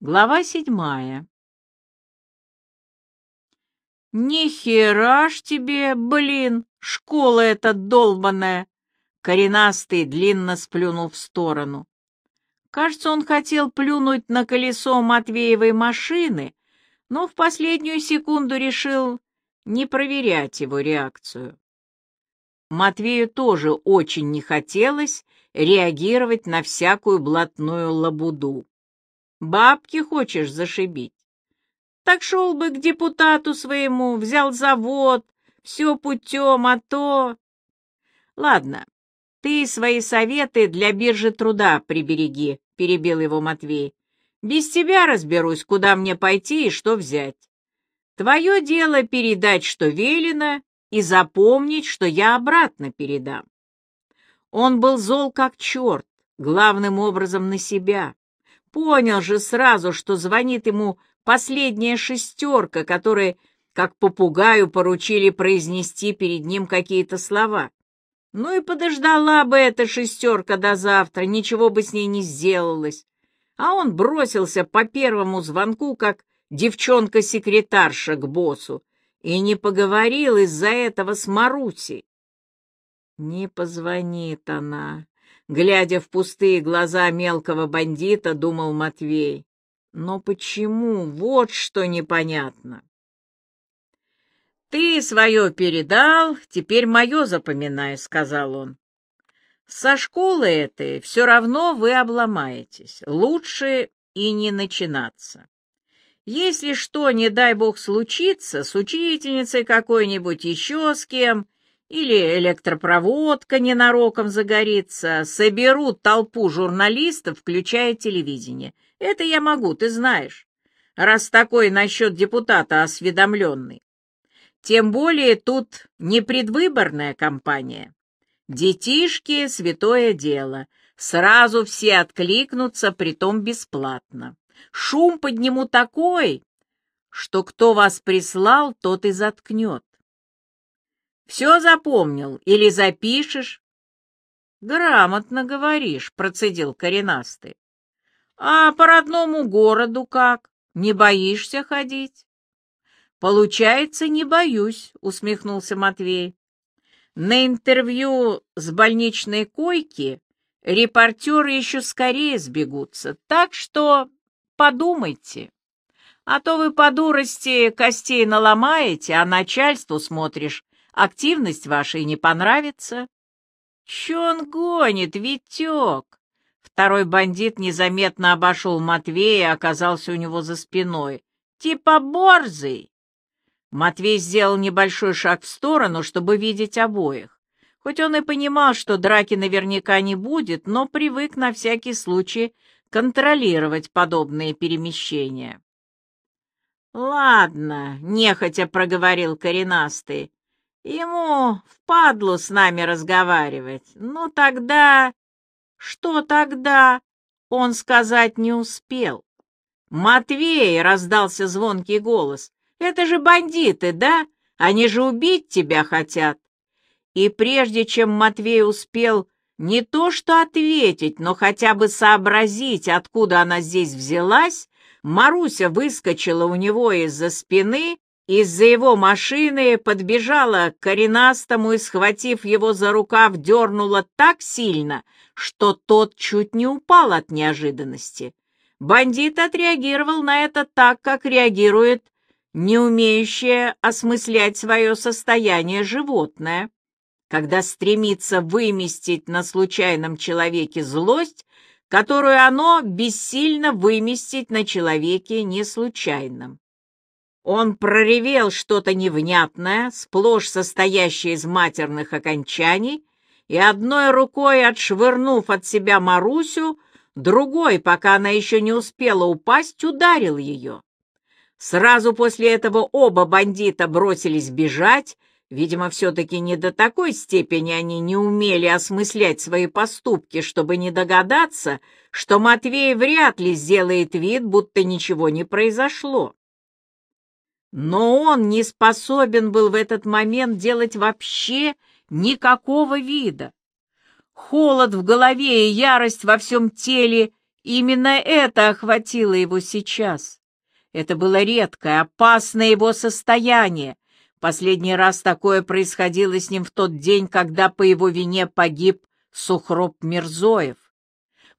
Глава седьмая. «Ни хера ж тебе, блин, школа эта долбаная!» Коренастый длинно сплюнул в сторону. Кажется, он хотел плюнуть на колесо Матвеевой машины, но в последнюю секунду решил не проверять его реакцию. Матвею тоже очень не хотелось реагировать на всякую блатную лабуду. Бабки хочешь зашибить? Так шел бы к депутату своему, взял завод, все путем, а то... Ладно, ты свои советы для биржи труда прибереги, перебил его Матвей. Без тебя разберусь, куда мне пойти и что взять. Твое дело передать, что велено, и запомнить, что я обратно передам. Он был зол как черт, главным образом на себя. Понял же сразу, что звонит ему последняя шестерка, которой, как попугаю, поручили произнести перед ним какие-то слова. Ну и подождала бы эта шестерка до завтра, ничего бы с ней не сделалось. А он бросился по первому звонку, как девчонка-секретарша к боссу, и не поговорил из-за этого с Марусей. Не позвонит она, Глядя в пустые глаза мелкого бандита, думал Матвей. Но почему? Вот что непонятно. «Ты свое передал, теперь мое запоминай», — сказал он. «Со школы этой все равно вы обломаетесь. Лучше и не начинаться. Если что, не дай бог, случится, с учительницей какой-нибудь, еще с кем, или электропроводка ненароком загорится, соберут толпу журналистов, включая телевидение. Это я могу, ты знаешь, раз такой насчет депутата осведомленный. Тем более тут не предвыборная кампания. Детишки — святое дело. Сразу все откликнутся, притом бесплатно. Шум подниму такой, что кто вас прислал, тот и заткнет. Все запомнил или запишешь? Грамотно говоришь, процедил коренастый. А по родному городу как? Не боишься ходить? Получается, не боюсь, усмехнулся Матвей. На интервью с больничной койки репортеры еще скорее сбегутся, так что подумайте. А то вы по дурости костей наломаете, а начальству смотришь Активность вашей не понравится. Че он гонит, Витек? Второй бандит незаметно обошел Матвея и оказался у него за спиной. Типа борзый. Матвей сделал небольшой шаг в сторону, чтобы видеть обоих. Хоть он и понимал, что драки наверняка не будет, но привык на всякий случай контролировать подобные перемещения. «Ладно», — нехотя проговорил коренастый, Ему впадлу с нами разговаривать. Ну тогда... Что тогда? Он сказать не успел. «Матвей!» — раздался звонкий голос. «Это же бандиты, да? Они же убить тебя хотят!» И прежде чем Матвей успел не то что ответить, но хотя бы сообразить, откуда она здесь взялась, Маруся выскочила у него из-за спины из-за его машины подбежала к коренастому и, схватив его за рукав, дернула так сильно, что тот чуть не упал от неожиданности. Бандит отреагировал на это так, как реагирует не умеющее осмыслять свое состояние животное, когда стремится выместить на случайном человеке злость, которую оно бессильно выместить на человеке неслучайном. Он проревел что-то невнятное, сплошь состоящее из матерных окончаний, и одной рукой, отшвырнув от себя Марусю, другой, пока она еще не успела упасть, ударил ее. Сразу после этого оба бандита бросились бежать, видимо, все-таки не до такой степени они не умели осмыслять свои поступки, чтобы не догадаться, что Матвей вряд ли сделает вид, будто ничего не произошло. Но он не способен был в этот момент делать вообще никакого вида. Холод в голове и ярость во всем теле Именно это охватило его сейчас. Это было редкое, опасное его состояние. Последний раз такое происходило с ним в тот день, когда по его вине погиб Сухроб Мирзоев.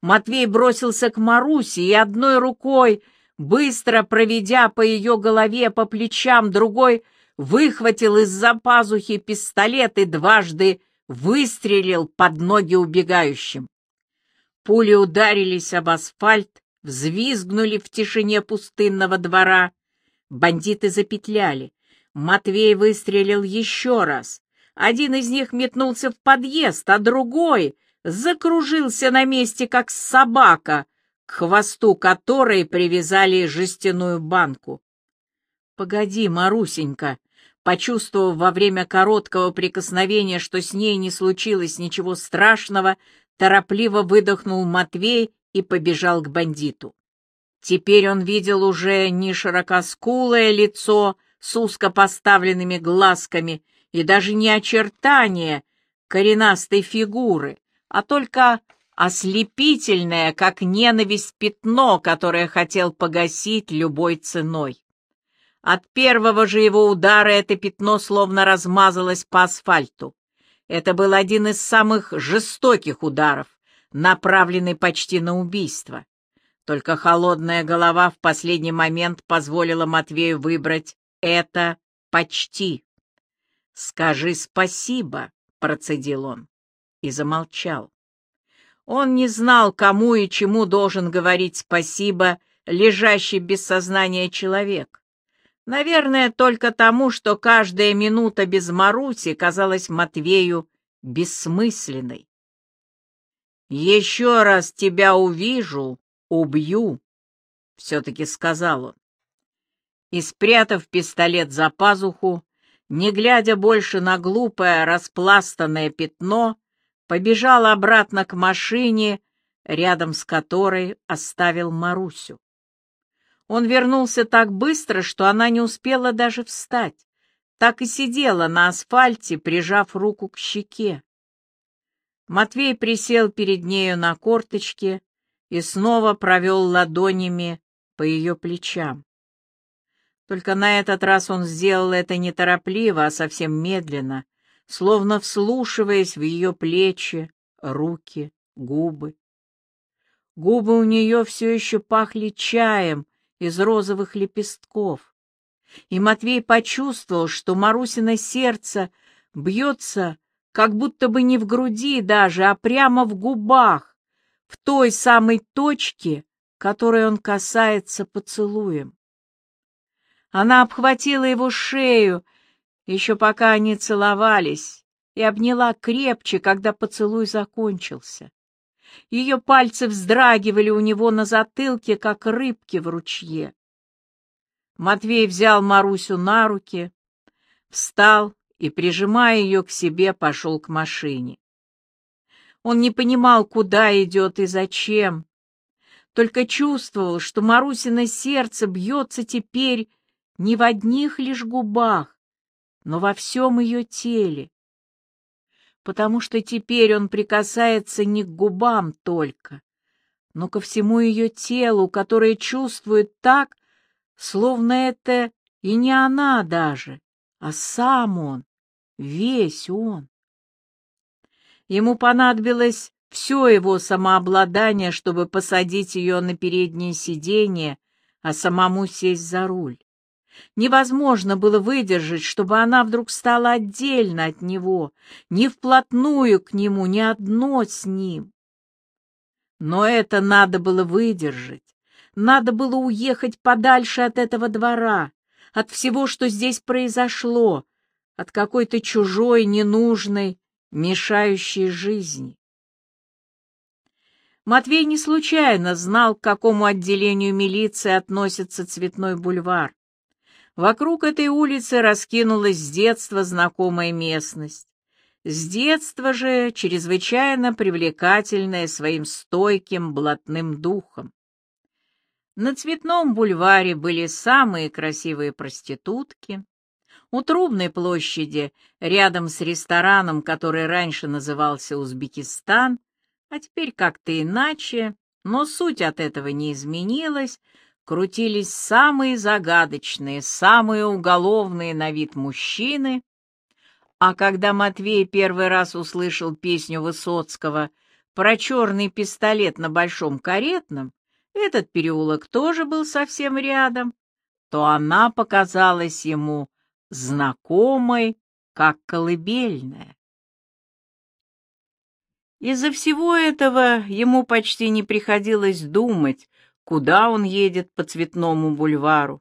Матвей бросился к Марусе и одной рукой, быстро проведя по ее голове, по плечам, другой выхватил из-за пазухи пистолет и дважды выстрелил под ноги убегающим. Пули ударились об асфальт, взвизгнули в тишине пустынного двора. Бандиты запетляли. Матвей выстрелил еще раз. Один из них метнулся в подъезд, а другой закружился на месте, как собака, к хвосту которой привязали жестяную банку. «Погоди, Марусенька!» Почувствовав во время короткого прикосновения, что с ней не случилось ничего страшного, торопливо выдохнул Матвей и побежал к бандиту. Теперь он видел уже не широкоскулое лицо с узко поставленными глазками и даже не очертания коренастой фигуры, а только ослепительное, как ненависть, пятно, которое хотел погасить любой ценой. От первого же его удара это пятно словно размазалось по асфальту. Это был один из самых жестоких ударов, направленный почти на убийство. Только холодная голова в последний момент позволила Матвею выбрать это почти. «Скажи спасибо», — процедил он, и замолчал. Он не знал, кому и чему должен говорить спасибо лежащий без сознания человек. Наверное, только тому, что каждая минута без Маруси казалась Матвею бессмысленной. «Еще раз тебя увижу, убью», — все-таки сказал он. И, спрятав пистолет за пазуху, не глядя больше на глупое распластанное пятно, побежал обратно к машине, рядом с которой оставил Марусю. Он вернулся так быстро, что она не успела даже встать, так и сидела на асфальте, прижав руку к щеке. Матвей присел перед нею на корточке и снова провел ладонями по ее плечам. Только на этот раз он сделал это неторопливо, а совсем медленно, словно вслушиваясь в ее плечи, руки, губы. Губы у нее все еще пахли чаем из розовых лепестков. И Матвей почувствовал, что Марусина сердце бьется как будто бы не в груди даже, а прямо в губах, в той самой точке, которой он касается поцелуем. Она обхватила его шею, еще пока они целовались, и обняла крепче, когда поцелуй закончился. Ее пальцы вздрагивали у него на затылке, как рыбки в ручье. Матвей взял Марусю на руки, встал и, прижимая ее к себе, пошел к машине. Он не понимал, куда идет и зачем, только чувствовал, что Марусина сердце бьется теперь не в одних лишь губах, но во всем ее теле, потому что теперь он прикасается не к губам только, но ко всему ее телу, которое чувствует так, словно это и не она даже, а сам он, весь он. Ему понадобилось все его самообладание, чтобы посадить ее на переднее сиденье, а самому сесть за руль. Невозможно было выдержать, чтобы она вдруг стала отдельно от него, не вплотную к нему, не одно с ним. Но это надо было выдержать. Надо было уехать подальше от этого двора, от всего, что здесь произошло, от какой-то чужой, ненужной, мешающей жизни. Матвей не случайно знал, к какому отделению милиции относится Цветной бульвар. Вокруг этой улицы раскинулась с детства знакомая местность. С детства же чрезвычайно привлекательная своим стойким блатным духом. На Цветном бульваре были самые красивые проститутки. У Трубной площади, рядом с рестораном, который раньше назывался Узбекистан, а теперь как-то иначе, Но суть от этого не изменилась, крутились самые загадочные, самые уголовные на вид мужчины, а когда Матвей первый раз услышал песню Высоцкого про черный пистолет на Большом Каретном, этот переулок тоже был совсем рядом, то она показалась ему знакомой, как колыбельная. Из-за всего этого ему почти не приходилось думать, куда он едет по Цветному бульвару.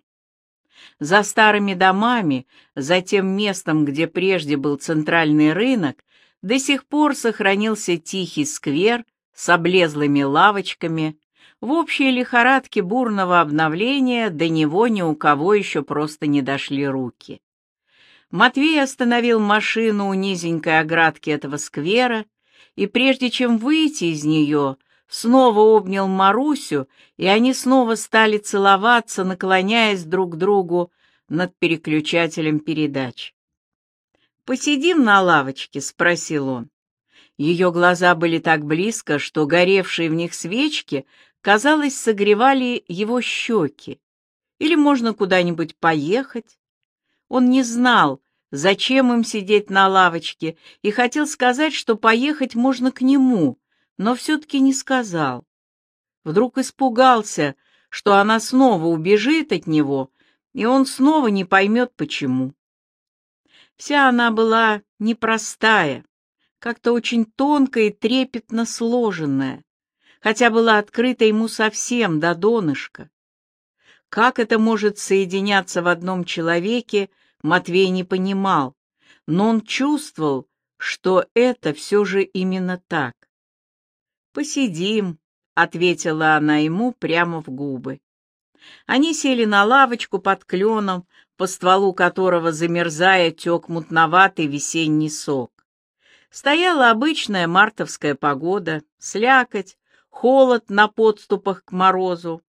За старыми домами, за тем местом, где прежде был центральный рынок, до сих пор сохранился тихий сквер с облезлыми лавочками. В общей лихорадке бурного обновления до него ни у кого еще просто не дошли руки. Матвей остановил машину у низенькой оградки этого сквера, и прежде чем выйти из нее, снова обнял Марусю, и они снова стали целоваться, наклоняясь друг к другу над переключателем передач. «Посидим на лавочке?» — спросил он. Ее глаза были так близко, что горевшие в них свечки, казалось, согревали его щеки. Или можно куда-нибудь поехать? Он не знал, зачем им сидеть на лавочке, и хотел сказать, что поехать можно к нему, но все-таки не сказал. Вдруг испугался, что она снова убежит от него, и он снова не поймет, почему. Вся она была непростая, как-то очень тонко и трепетно сложенная, хотя была открыта ему совсем до донышка. Как это может соединяться в одном человеке, Матвей не понимал, но он чувствовал, что это все же именно так. «Посидим», — ответила она ему прямо в губы. Они сели на лавочку под кленом, по стволу которого, замерзая, тек мутноватый весенний сок. Стояла обычная мартовская погода, слякоть, холод на подступах к морозу.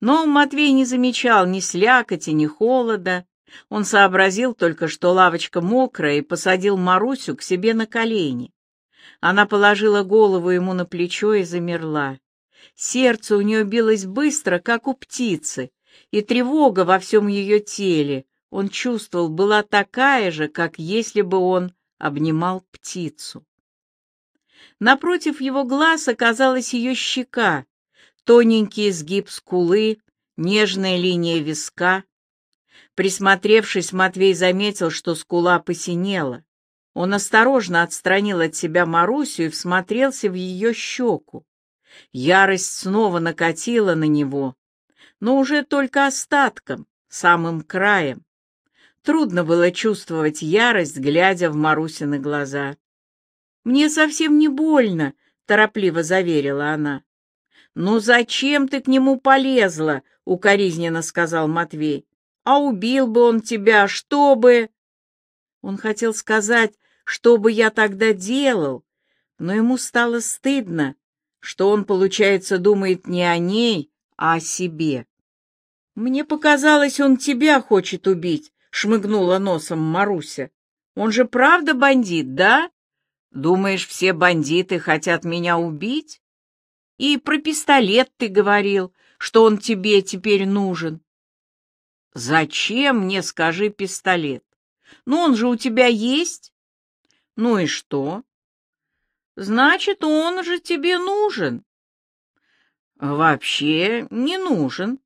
Но Матвей не замечал ни слякоти, ни холода, он сообразил только, что лавочка мокрая, и посадил Марусю к себе на колени. Она положила голову ему на плечо и замерла. Сердце у нее билось быстро, как у птицы, и тревога во всем ее теле, он чувствовал, была такая же, как если бы он обнимал птицу. Напротив его глаз оказалась ее щека, тоненький изгиб скулы, нежная линия виска, Присмотревшись, Матвей заметил, что скула посинела. Он осторожно отстранил от себя Марусю и всмотрелся в ее щеку. Ярость снова накатила на него, но уже только остатком, самым краем. Трудно было чувствовать ярость, глядя в Марусины глаза. «Мне совсем не больно», — торопливо заверила она. «Ну зачем ты к нему полезла?» — укоризненно сказал Матвей. А убил бы он тебя, что бы...» Он хотел сказать, что бы я тогда делал, но ему стало стыдно, что он, получается, думает не о ней, а о себе. «Мне показалось, он тебя хочет убить», — шмыгнула носом Маруся. «Он же правда бандит, да? Думаешь, все бандиты хотят меня убить? И про пистолет ты говорил, что он тебе теперь нужен. Зачем мне, скажи, пистолет? Ну, он же у тебя есть. Ну и что? Значит, он же тебе нужен. Вообще не нужен.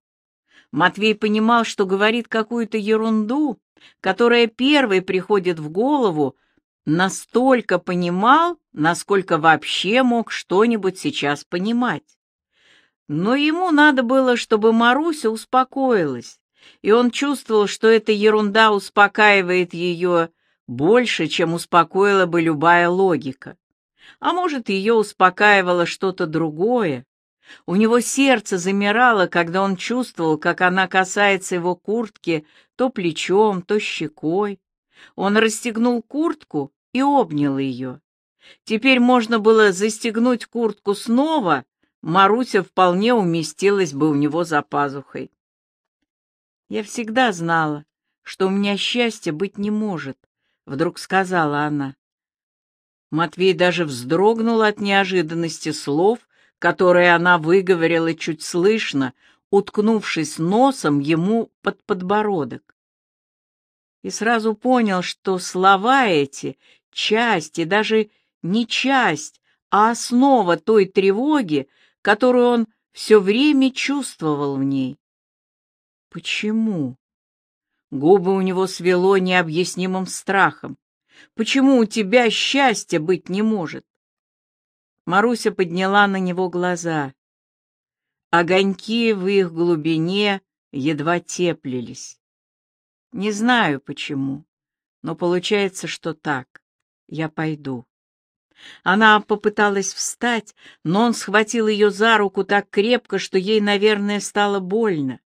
Матвей понимал, что говорит какую-то ерунду, которая первой приходит в голову, настолько понимал, насколько вообще мог что-нибудь сейчас понимать. Но ему надо было, чтобы Маруся успокоилась, и он чувствовал, что эта ерунда успокаивает ее больше, чем успокоила бы любая логика. А может, ее успокаивало что-то другое. У него сердце замирало, когда он чувствовал, как она касается его куртки то плечом, то щекой. Он расстегнул куртку и обнял ее. Теперь можно было застегнуть куртку снова, Маруся вполне уместилась бы у него за пазухой. «Я всегда знала, что у меня счастья быть не может», — вдруг сказала она. Матвей даже вздрогнул от неожиданности слов, которые она выговорила чуть слышно, уткнувшись носом ему под подбородок. И сразу понял, что слова эти — часть и даже не часть, а основа той тревоги, которую он все время чувствовал в ней. Почему? Губы у него свело необъяснимым страхом. Почему у тебя счастья быть не может? Маруся подняла на него глаза. Огоньки в их глубине едва теплились. Не знаю почему, но получается, что так. Я пойду. Она попыталась встать, но он схватил ее за руку так крепко, что ей, наверное, стало больно.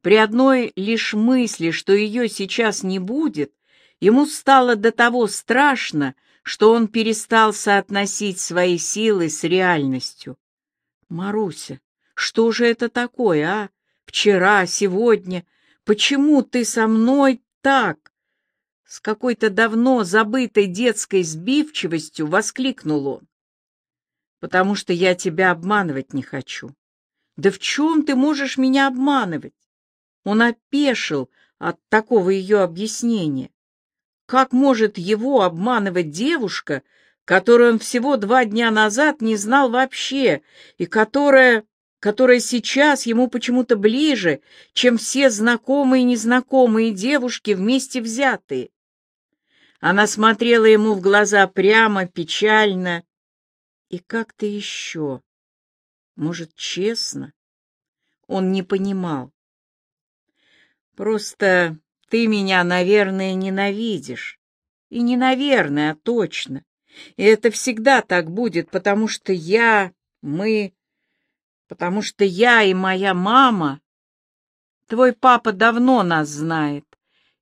При одной лишь мысли, что ее сейчас не будет, ему стало до того страшно, что он перестал соотносить свои силы с реальностью. «Маруся, что же это такое, а? Вчера, сегодня? Почему ты со мной так?» С какой-то давно забытой детской сбивчивостью воскликнул он. «Потому что я тебя обманывать не хочу». «Да в чем ты можешь меня обманывать?» Он опешил от такого ее объяснения. Как может его обманывать девушка, которую он всего два дня назад не знал вообще, и которая, которая сейчас ему почему-то ближе, чем все знакомые и незнакомые девушки вместе взятые? Она смотрела ему в глаза прямо, печально и как-то еще, может, честно. Он не понимал. Просто ты меня, наверное, ненавидишь. И не наверное, а точно. И это всегда так будет, потому что я, мы, потому что я и моя мама... Твой папа давно нас знает,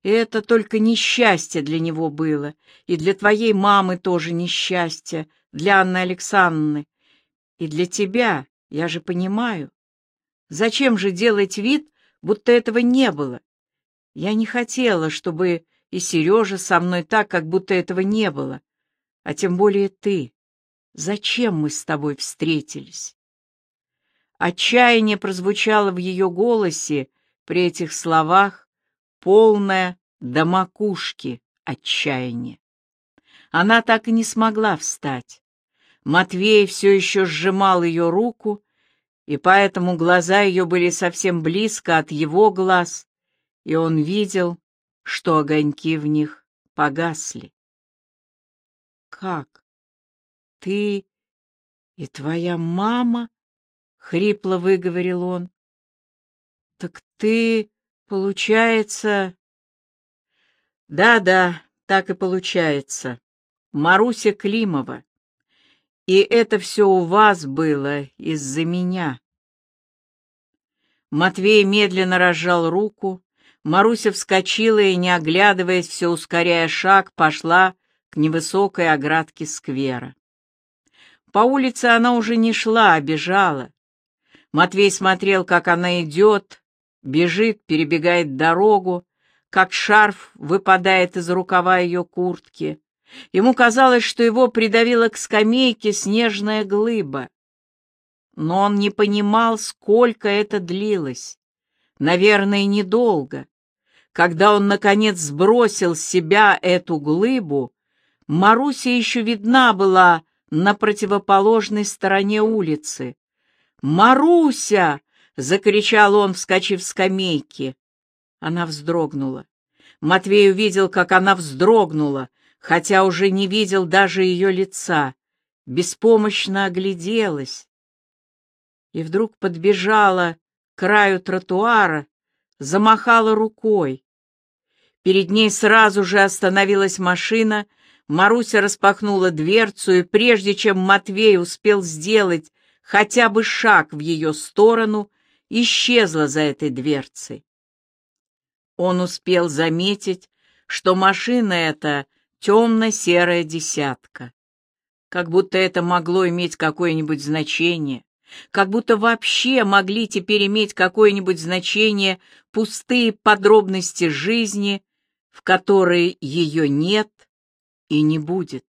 и это только несчастье для него было, и для твоей мамы тоже несчастье, для Анны Александровны, и для тебя, я же понимаю. Зачем же делать вид, будто этого не было? Я не хотела, чтобы и Сережа со мной так, как будто этого не было. А тем более ты. Зачем мы с тобой встретились? Отчаяние прозвучало в ее голосе при этих словах, полное до макушки отчаяние. Она так и не смогла встать. Матвей все еще сжимал ее руку, и поэтому глаза ее были совсем близко от его глаз, и он видел, что огоньки в них погасли. «Как? Ты и твоя мама?» — хрипло выговорил он. «Так ты, получается...» «Да-да, так и получается. Маруся Климова. И это все у вас было из-за меня». Матвей медленно разжал руку, Маруся вскочила и, не оглядываясь, все ускоряя шаг, пошла к невысокой оградке сквера. По улице она уже не шла, а бежала. Матвей смотрел, как она идет, бежит, перебегает дорогу, как шарф выпадает из рукава ее куртки. Ему казалось, что его придавила к скамейке снежная глыба. Но он не понимал, сколько это длилось. Наверное, недолго. Когда он, наконец, сбросил с себя эту глыбу, Маруся еще видна была на противоположной стороне улицы. «Маруся!» — закричал он, вскочив с скамейки. Она вздрогнула. Матвей увидел, как она вздрогнула, хотя уже не видел даже ее лица. Беспомощно огляделась. И вдруг подбежала к краю тротуара, замахала рукой. Перед ней сразу же остановилась машина, Маруся распахнула дверцу, и прежде чем Матвей успел сделать хотя бы шаг в ее сторону, исчезла за этой дверцей. Он успел заметить, что машина эта темно-серая десятка. Как будто это могло иметь какое-нибудь значение, как будто вообще могли теперь иметь какое-нибудь значение пустые подробности жизни, в которой ее нет и не будет.